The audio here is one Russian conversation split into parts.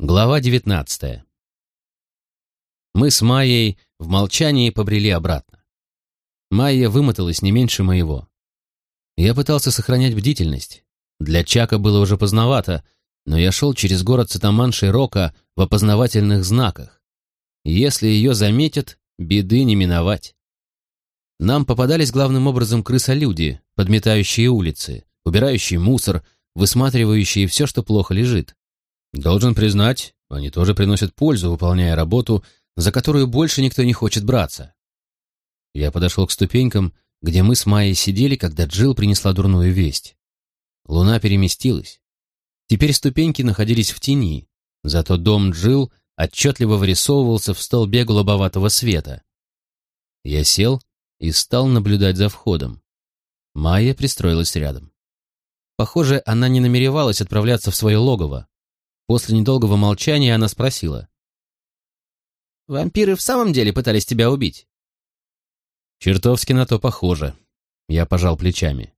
Глава девятнадцатая. Мы с Майей в молчании побрели обратно. Майя вымоталась не меньше моего. Я пытался сохранять бдительность. Для Чака было уже поздновато, но я шел через город Сатаман Рока в опознавательных знаках. Если ее заметят, беды не миновать. Нам попадались главным образом крысолюди, подметающие улицы, убирающие мусор, высматривающие все, что плохо лежит. Должен признать, они тоже приносят пользу, выполняя работу, за которую больше никто не хочет браться. Я подошел к ступенькам, где мы с Майей сидели, когда Джилл принесла дурную весть. Луна переместилась. Теперь ступеньки находились в тени, зато дом Джилл отчетливо вырисовывался в столбе голубоватого света. Я сел и стал наблюдать за входом. Майя пристроилась рядом. Похоже, она не намеревалась отправляться в свое логово. После недолгого молчания она спросила. «Вампиры в самом деле пытались тебя убить?» «Чертовски на то похоже». Я пожал плечами.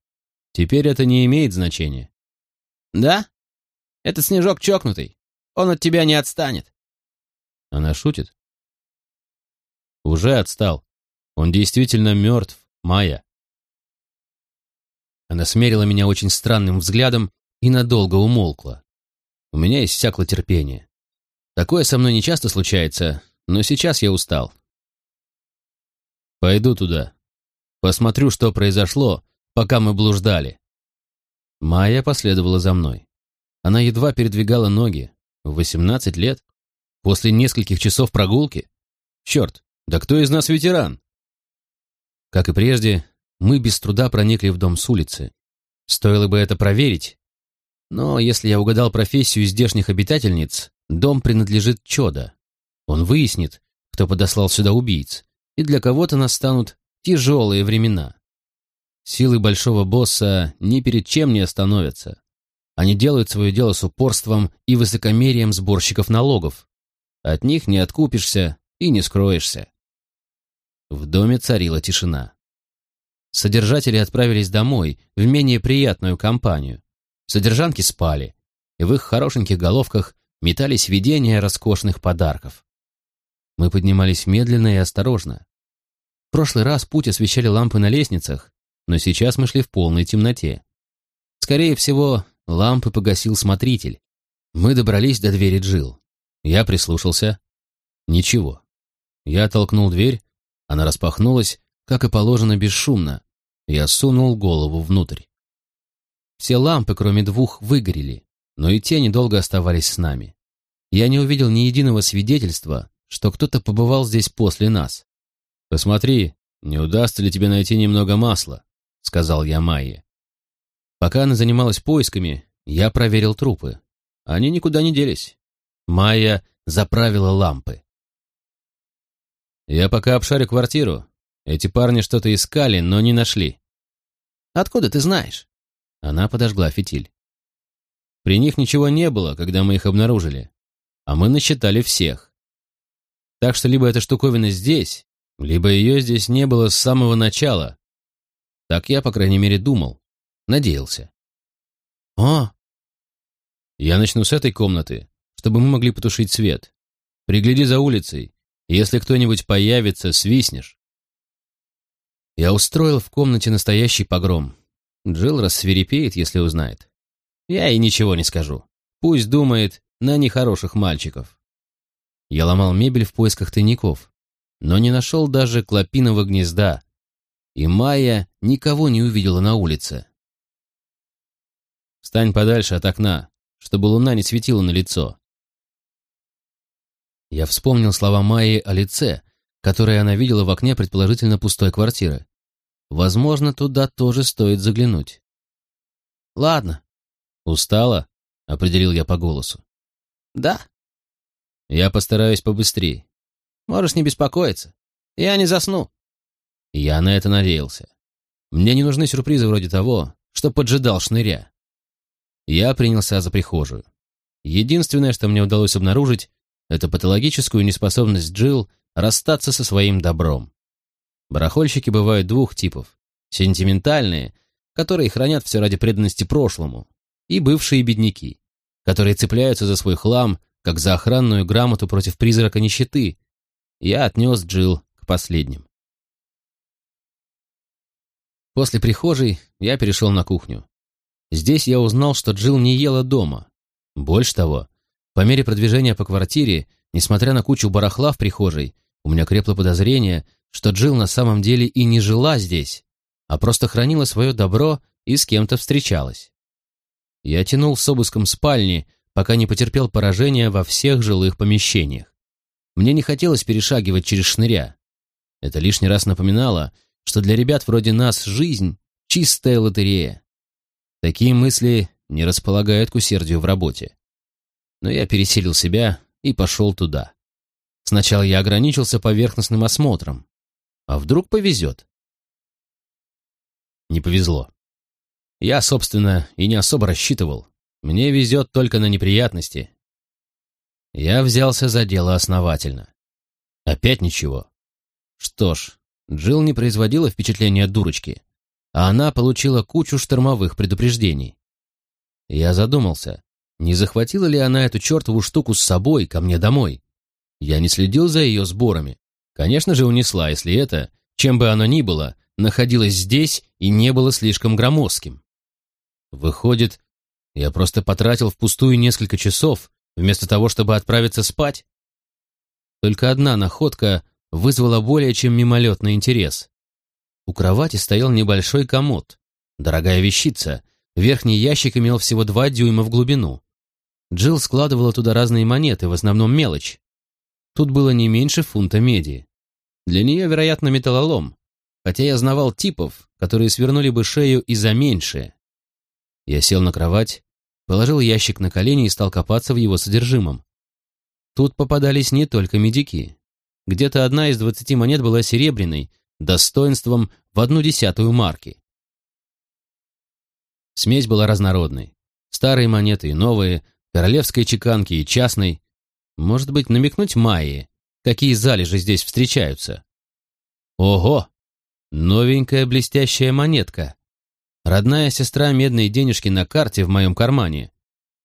«Теперь это не имеет значения». «Да? Это Снежок чокнутый. Он от тебя не отстанет». Она шутит? «Уже отстал. Он действительно мертв, Майя». Она смерила меня очень странным взглядом и надолго умолкла. У меня иссякло терпение. Такое со мной не часто случается, но сейчас я устал. Пойду туда. Посмотрю, что произошло, пока мы блуждали. Майя последовала за мной. Она едва передвигала ноги. В восемнадцать лет? После нескольких часов прогулки? Черт, да кто из нас ветеран? Как и прежде, мы без труда проникли в дом с улицы. Стоило бы это проверить, но если я угадал профессию здешних обитательниц, дом принадлежит Чода. Он выяснит, кто подослал сюда убийц, и для кого-то настанут тяжелые времена. Силы большого босса ни перед чем не остановятся. Они делают свое дело с упорством и высокомерием сборщиков налогов. От них не откупишься и не скроешься. В доме царила тишина. Содержатели отправились домой в менее приятную компанию. Содержанки спали, и в их хорошеньких головках метались видения роскошных подарков. Мы поднимались медленно и осторожно. В прошлый раз путь освещали лампы на лестницах, но сейчас мы шли в полной темноте. Скорее всего, лампы погасил смотритель. Мы добрались до двери Джил. Я прислушался. Ничего. Я толкнул дверь, она распахнулась, как и положено, бесшумно. Я сунул голову внутрь. Все лампы, кроме двух, выгорели, но и те недолго оставались с нами. Я не увидел ни единого свидетельства, что кто-то побывал здесь после нас. «Посмотри, не удастся ли тебе найти немного масла», — сказал я Майе. Пока она занималась поисками, я проверил трупы. Они никуда не делись. Майя заправила лампы. «Я пока обшарю квартиру. Эти парни что-то искали, но не нашли». «Откуда ты знаешь?» Она подожгла фитиль. При них ничего не было, когда мы их обнаружили, а мы насчитали всех. Так что либо эта штуковина здесь, либо ее здесь не было с самого начала. Так я, по крайней мере, думал, надеялся. «О!» «Я начну с этой комнаты, чтобы мы могли потушить свет. Пригляди за улицей. Если кто-нибудь появится, свистнешь». Я устроил в комнате настоящий погром. Джилл рассверепеет, если узнает. Я ей ничего не скажу. Пусть думает на нехороших мальчиков. Я ломал мебель в поисках тайников, но не нашел даже клопиного гнезда, и Майя никого не увидела на улице. «Встань подальше от окна, чтобы луна не светила на лицо». Я вспомнил слова Майи о лице, которое она видела в окне предположительно пустой квартиры. Возможно, туда тоже стоит заглянуть. Ладно. Устала? Определил я по голосу. Да. Я постараюсь побыстрее. Можешь не беспокоиться. Я не засну. Я на это надеялся. Мне не нужны сюрпризы вроде того, что поджидал шныря. Я принялся за прихожую. Единственное, что мне удалось обнаружить, это патологическую неспособность Джилл расстаться со своим добром. Барахольщики бывают двух типов. Сентиментальные, которые хранят все ради преданности прошлому, и бывшие бедняки, которые цепляются за свой хлам как за охранную грамоту против призрака нищеты. Я отнес Джилл к последним. После прихожей я перешел на кухню. Здесь я узнал, что Джилл не ела дома. Больше того, по мере продвижения по квартире, несмотря на кучу барахла в прихожей, у меня крепло подозрение, что Джилл на самом деле и не жила здесь, а просто хранила свое добро и с кем-то встречалась. Я тянул с обыском спальни, пока не потерпел поражения во всех жилых помещениях. Мне не хотелось перешагивать через шныря. Это лишний раз напоминало, что для ребят вроде нас жизнь — чистая лотерея. Такие мысли не располагают к усердию в работе. Но я пересилил себя и пошел туда. Сначала я ограничился поверхностным осмотром. А вдруг повезет? Не повезло. Я, собственно, и не особо рассчитывал. Мне везет только на неприятности. Я взялся за дело основательно. Опять ничего. Что ж, Джилл не производила впечатления дурочки, а она получила кучу штормовых предупреждений. Я задумался, не захватила ли она эту чертову штуку с собой ко мне домой. Я не следил за ее сборами. Конечно же, унесла, если это, чем бы оно ни было, находилось здесь и не было слишком громоздким. Выходит, я просто потратил впустую несколько часов, вместо того, чтобы отправиться спать? Только одна находка вызвала более чем мимолетный интерес. У кровати стоял небольшой комод. Дорогая вещица. Верхний ящик имел всего два дюйма в глубину. Джилл складывала туда разные монеты, в основном мелочь. Тут было не меньше фунта меди. Для нее, вероятно, металлолом, хотя я знавал типов, которые свернули бы шею и за меньшее. Я сел на кровать, положил ящик на колени и стал копаться в его содержимом. Тут попадались не только медики. Где-то одна из двадцати монет была серебряной, достоинством в одну десятую марки. Смесь была разнородной. Старые монеты и новые, королевской чеканки и частной. Может быть, намекнуть Майе, какие залежи здесь встречаются. Ого! Новенькая блестящая монетка. Родная сестра медные денежки на карте в моем кармане.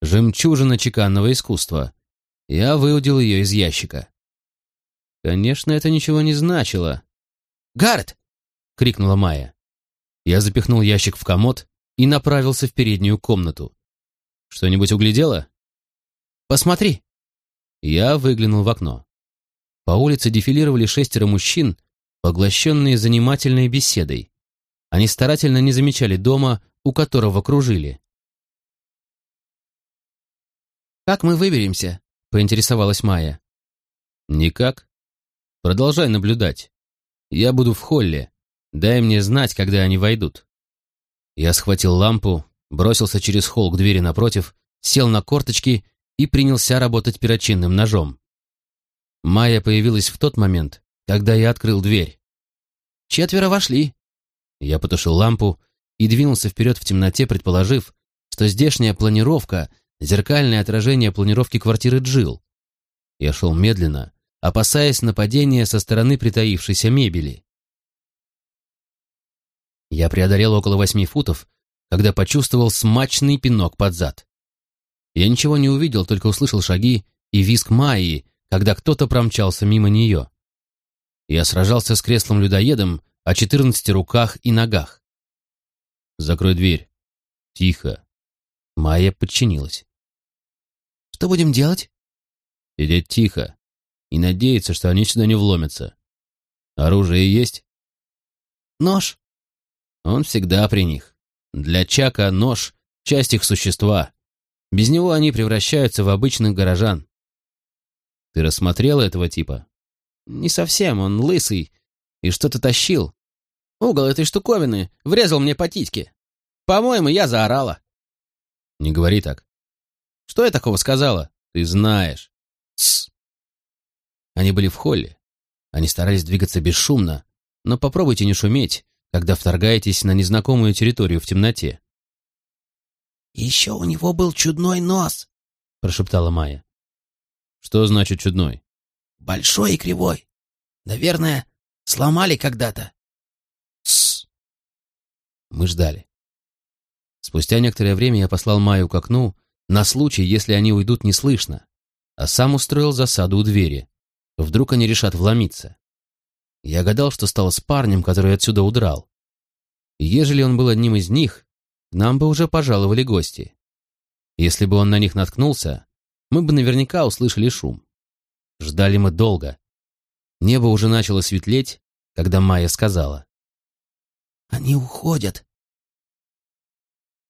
Жемчужина чеканного искусства. Я выудил ее из ящика. Конечно, это ничего не значило. «Гаррет!» — крикнула Майя. Я запихнул ящик в комод и направился в переднюю комнату. «Что-нибудь углядела?» «Посмотри!» Я выглянул в окно. По улице дефилировали шестеро мужчин, поглощенные занимательной беседой. Они старательно не замечали дома, у которого кружили. «Как мы выберемся?» — поинтересовалась Майя. «Никак. Продолжай наблюдать. Я буду в холле. Дай мне знать, когда они войдут». Я схватил лампу, бросился через холл к двери напротив, сел на корточки и принялся работать перочинным ножом. Майя появилась в тот момент, когда я открыл дверь. «Четверо вошли», я потушил лампу и двинулся вперед в темноте, предположив, что здешняя планировка — зеркальное отражение планировки квартиры Джил. Я шел медленно, опасаясь нападения со стороны притаившейся мебели. Я преодолел около восьми футов, когда почувствовал смачный пинок под зад. Я ничего не увидел, только услышал шаги и визг Майи, когда кто-то промчался мимо нее. Я сражался с креслом-людоедом, о четырнадцати руках и ногах. «Закрой дверь. Тихо». Майя подчинилась. «Что будем делать?» «Сидеть тихо и надеяться, что они сюда не вломятся. Оружие есть?» «Нож?» «Он всегда при них. Для Чака нож — часть их существа. Без него они превращаются в обычных горожан». «Ты рассмотрела этого типа?» «Не совсем, он лысый и что-то тащил. Угол этой штуковины врезал мне по титьке. По-моему, я заорала. Не говори так. Что я такого сказала? Ты знаешь. Тссс. Они были в холле. Они старались двигаться бесшумно, но попробуйте не шуметь, когда вторгаетесь на незнакомую территорию в темноте. «Еще у него был чудной нос», — прошептала Майя. «Что значит чудной?» «Большой и кривой. Наверное, сломали когда-то. Тссс. Мы ждали. Спустя некоторое время я послал Майю к окну, на случай, если они уйдут неслышно. а сам устроил засаду у двери. Вдруг они решат вломиться. Я гадал, что стало с парнем, который отсюда удрал. Ежели он был одним из них, нам бы уже пожаловали гости. Если бы он на них наткнулся, мы бы наверняка услышали шум. Ждали мы долго. Небо уже начало светлеть, когда Майя сказала. «Они уходят».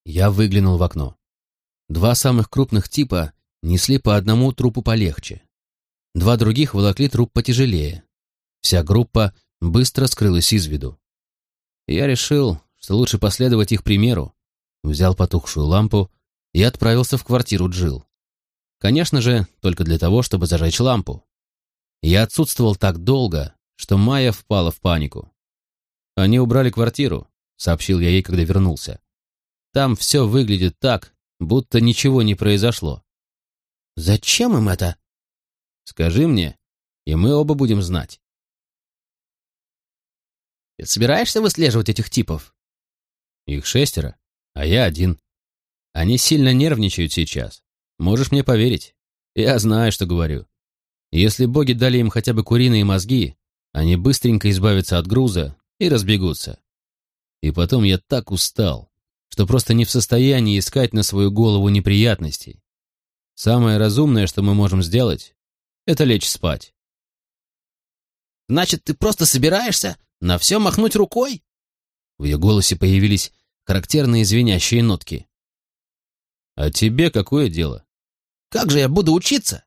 Я выглянул в окно. Два самых крупных типа несли по одному трупу полегче. Два других волокли труп потяжелее. Вся группа быстро скрылась из виду. Я решил, что лучше последовать их примеру, взял потухшую лампу и отправился в квартиру Джил. Конечно же, только для того, чтобы зажечь лампу. Я отсутствовал так долго, что Майя впала в панику. «Они убрали квартиру», — сообщил я ей, когда вернулся. «Там все выглядит так, будто ничего не произошло». «Зачем им это?» «Скажи мне, и мы оба будем знать». «Ты собираешься выслеживать этих типов?» «Их шестеро, а я один. Они сильно нервничают сейчас. Можешь мне поверить. Я знаю, что говорю. Если боги дали им хотя бы куриные мозги, они быстренько избавятся от груза и разбегутся. И потом я так устал, что просто не в состоянии искать на свою голову неприятностей. Самое разумное, что мы можем сделать, это лечь спать. «Значит, ты просто собираешься на все махнуть рукой?» В ее голосе появились характерные звенящие нотки. «А тебе какое дело?» «Как же я буду учиться?»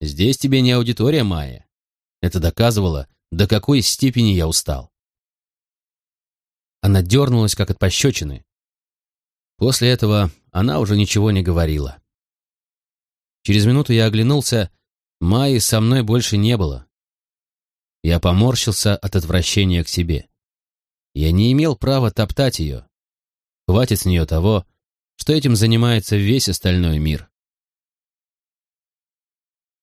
«Здесь тебе не аудитория, Майя». Это доказывало, до какой степени я устал. Она дернулась, как от пощечины. После этого она уже ничего не говорила. Через минуту я оглянулся, Майи со мной больше не было. Я поморщился от отвращения к себе. Я не имел права топтать ее. Хватит с нее того, что этим занимается весь остальной мир.